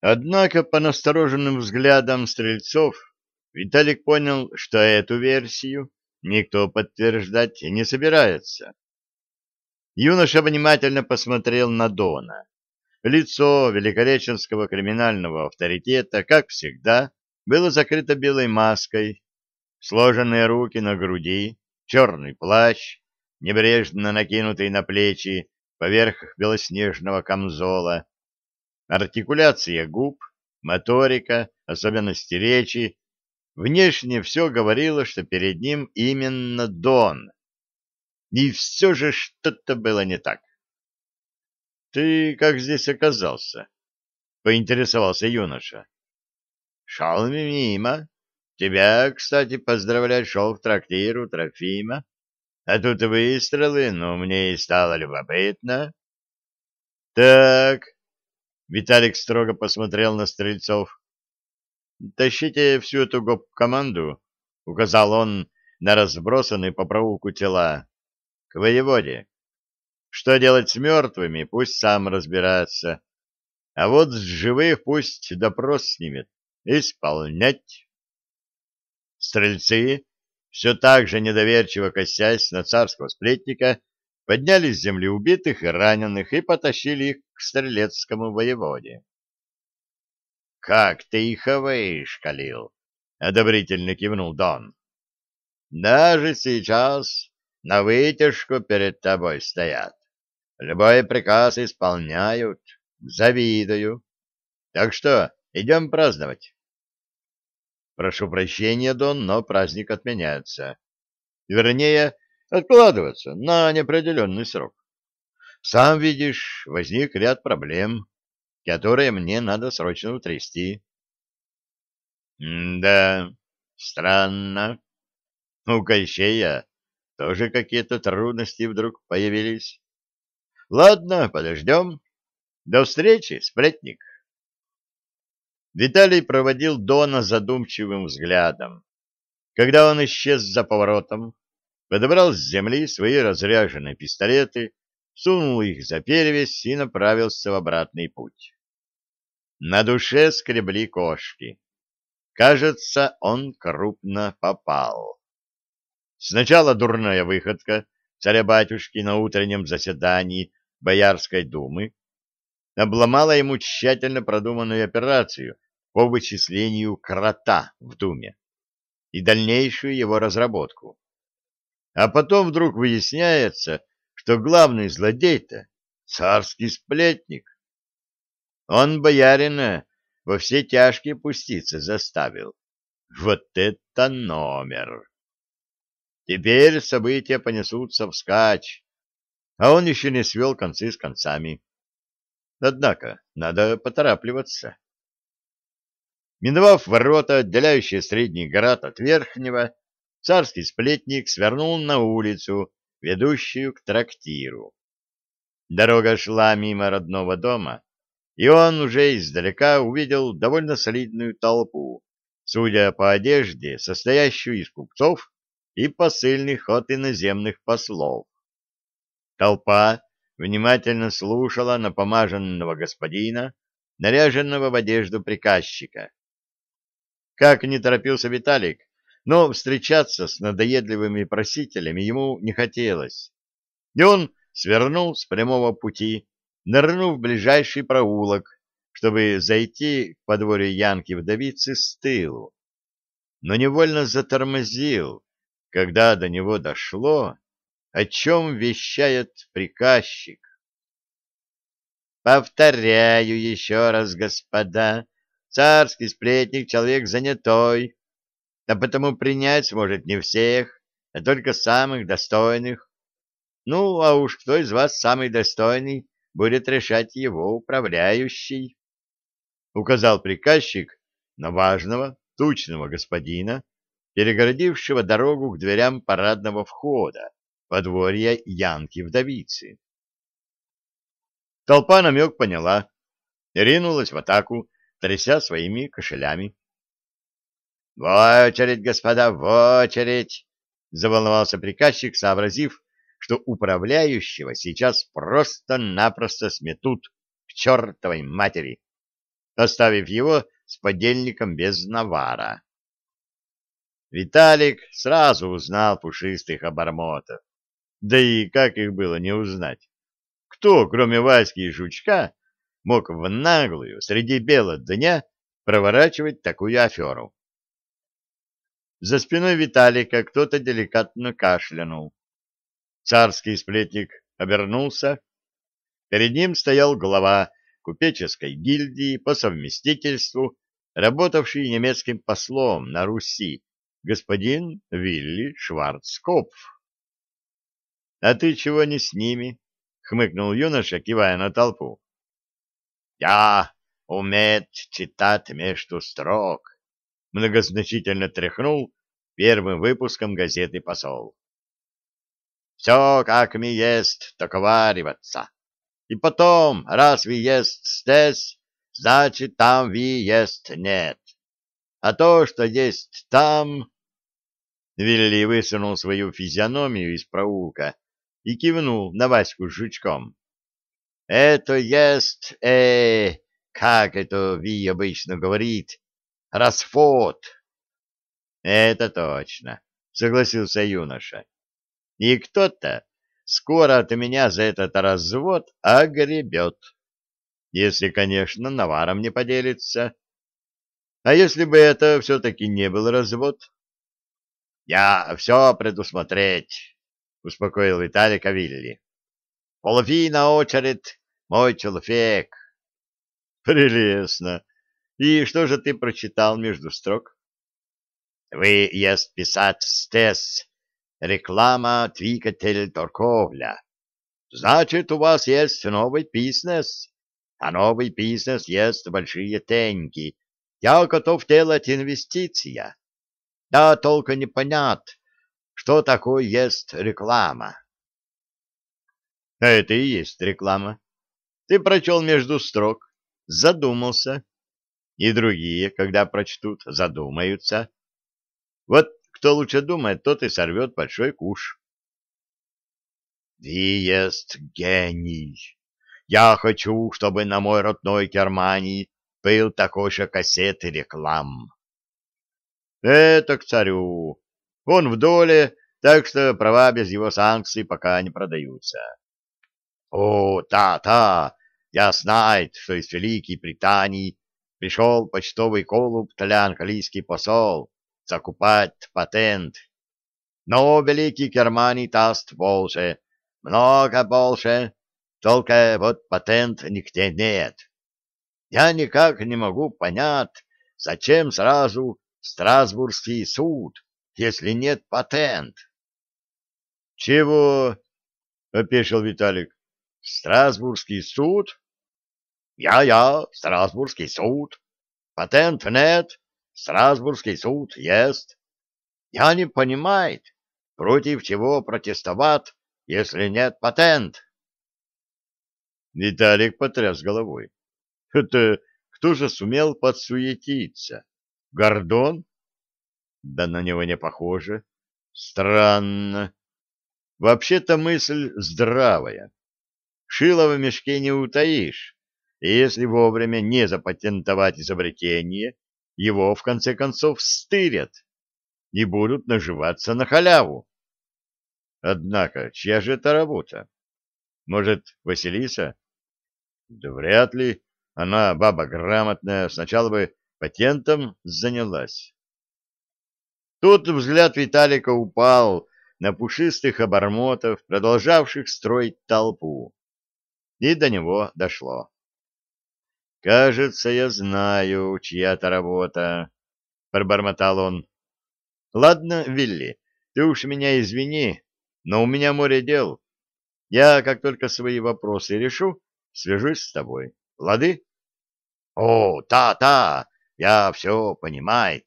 Однако по настороженным взглядам стрельцов Виталик понял, что эту версию никто подтверждать не собирается. Юноша внимательно посмотрел на Дона. Лицо великореченского криминального авторитета, как всегда, было закрыто белой маской, сложенные руки на груди, черный плащ, небрежно накинутый на плечи поверх белоснежного камзола, артикуляция губ, моторика, особенности речи, внешне все говорило, что перед ним именно Дон. И все же что-то было не так. — Ты как здесь оказался? — поинтересовался юноша. — Шел мимо. Тебя, кстати, поздравлять шел в трактир у Трофима. А тут выстрелы, но мне и стало любопытно. — Так, Виталик строго посмотрел на стрельцов. «Тащите всю эту гоп-команду», — указал он на разбросанные по проулку тела, — «к воеводе. Что делать с мертвыми, пусть сам разбирается. А вот с живых пусть допрос снимет. Исполнять». Стрельцы, все так же недоверчиво косясь на царского сплетника, подняли с земли убитых и раненых и потащили их к стрелецкому воеводе. — Как ты их вышкалил! — одобрительно кивнул Дон. — Даже сейчас на вытяжку перед тобой стоят. Любой приказ исполняют. Завидую. Так что, идем праздновать. Прошу прощения, Дон, но праздник отменяется. Вернее, откладываться на неопределенный срок. Сам видишь, возник ряд проблем, которые мне надо срочно утрясти. — Да, странно. У Кощея тоже какие-то трудности вдруг появились. Ладно, подождем. До встречи, сплетник. Виталий проводил Дона задумчивым взглядом. Когда он исчез за поворотом, подобрал с земли свои разряженные пистолеты, сунул их за перевязь и направился в обратный путь. На душе скребли кошки. Кажется, он крупно попал. Сначала дурная выходка царя-батюшки на утреннем заседании Боярской думы обломала ему тщательно продуманную операцию по вычислению крота в думе и дальнейшую его разработку. А потом вдруг выясняется, что главный злодей-то царский сплетник. Он боярина во все тяжкие пуститься заставил. Вот это номер! Теперь события понесутся вскачь, а он еще не свел концы с концами. Однако надо поторапливаться. Миновав ворота, отделяющие средний город от верхнего, царский сплетник свернул на улицу, ведущую к трактиру. Дорога шла мимо родного дома, и он уже издалека увидел довольно солидную толпу, судя по одежде, состоящую из купцов и посыльных от иноземных послов. Толпа внимательно слушала напомаженного господина, наряженного в одежду приказчика. Как не торопился Виталик, но встречаться с надоедливыми просителями ему не хотелось. И он свернул с прямого пути, нырнув в ближайший проулок, чтобы зайти к подворью Янки-вдовицы с тылу. Но невольно затормозил, когда до него дошло, о чем вещает приказчик. «Повторяю еще раз, господа, царский сплетник — человек занятой, а потому принять сможет не всех, а только самых достойных. Ну, а уж кто из вас самый достойный, будет решать его управляющий. Указал приказчик на важного, тучного господина, перегородившего дорогу к дверям парадного входа, подворья Янки-вдовицы. Толпа намек поняла, ринулась в атаку, тряся своими кошелями. — В очередь, господа, в очередь! — заволновался приказчик, сообразив, что управляющего сейчас просто-напросто сметут к чертовой матери. оставив его с подельником без навара. Виталик сразу узнал пушистых обормотов. Да и как их было не узнать? Кто, кроме Васьки и Жучка, мог в наглую среди бела дня проворачивать такую аферу? За спиной Виталика кто-то деликатно кашлянул. Царский сплетник обернулся. Перед ним стоял глава купеческой гильдии по совместительству, работавший немецким послом на Руси, господин Вилли Шварцкопф. — А ты чего не с ними? — хмыкнул юноша, кивая на толпу. — Я умеет читать между строк, — многозначительно тряхнул первым выпуском газеты посол. — Все, как ми есть, договариваться. И потом, раз ви есть здесь, значит, там ви есть нет. А то, что есть там... Вилли высунул свою физиономию из проулка и кивнул на Ваську с жучком. — Это есть, э, как это Ви обычно говорит, расфот. — Это точно, — согласился юноша. — И кто-то скоро от меня за этот развод огребет. Если, конечно, наваром не поделится. А если бы это все-таки не был развод? — Я все предусмотреть, — успокоил Виталик Авилли. — Половина очередь, мой человек. — Прелестно. И что же ты прочитал между строк? — Вы есть писать стес, реклама, двигатель, торговля. Значит, у вас есть новый бизнес, а новый бизнес есть большие деньги. Я готов делать инвестиция. Да только не понят, что такое есть реклама. А это и есть реклама. Ты прочел между строк, задумался. И другие, когда прочтут, задумаются. Вот кто лучше думает, тот и сорвет большой куш. Ты есть гений. Я хочу, чтобы на мой родной Германии был такой же кассет и реклам. Это к царю. Он в доле, так что права без его санкций пока не продаются. О, та-та, я знаю, что из Великой Британии пришел почтовый колуб толян-калийский посол закупать патент. Но Великий Германии даст больше, много больше, только вот патент нигде нет. Я никак не могу понять, зачем сразу Страсбургский суд, если нет патент. — Чего? — опешил Виталик. — Страсбургский суд? Я — Страсбургский суд. Патент нет, Страсбургский суд есть. Я не понимаю, против чего протестовать, если нет патент. Виталик потряс головой. Это кто же сумел подсуетиться? Гордон? Да на него не похоже. Странно. Вообще-то мысль здравая. Шило в мешке не утаишь, и если вовремя не запатентовать изобретение, его, в конце концов, стырят и будут наживаться на халяву. Однако, чья же это работа? Может, Василиса? Да вряд ли. Она, баба грамотная, сначала бы патентом занялась. Тут взгляд Виталика упал на пушистых обормотов, продолжавших строить толпу. И до него дошло. «Кажется, я знаю, чья это работа», — пробормотал он. «Ладно, Вилли, ты уж меня извини, но у меня море дел. Я, как только свои вопросы решу, свяжусь с тобой. Лады?» «О, та-та, я все понимает»,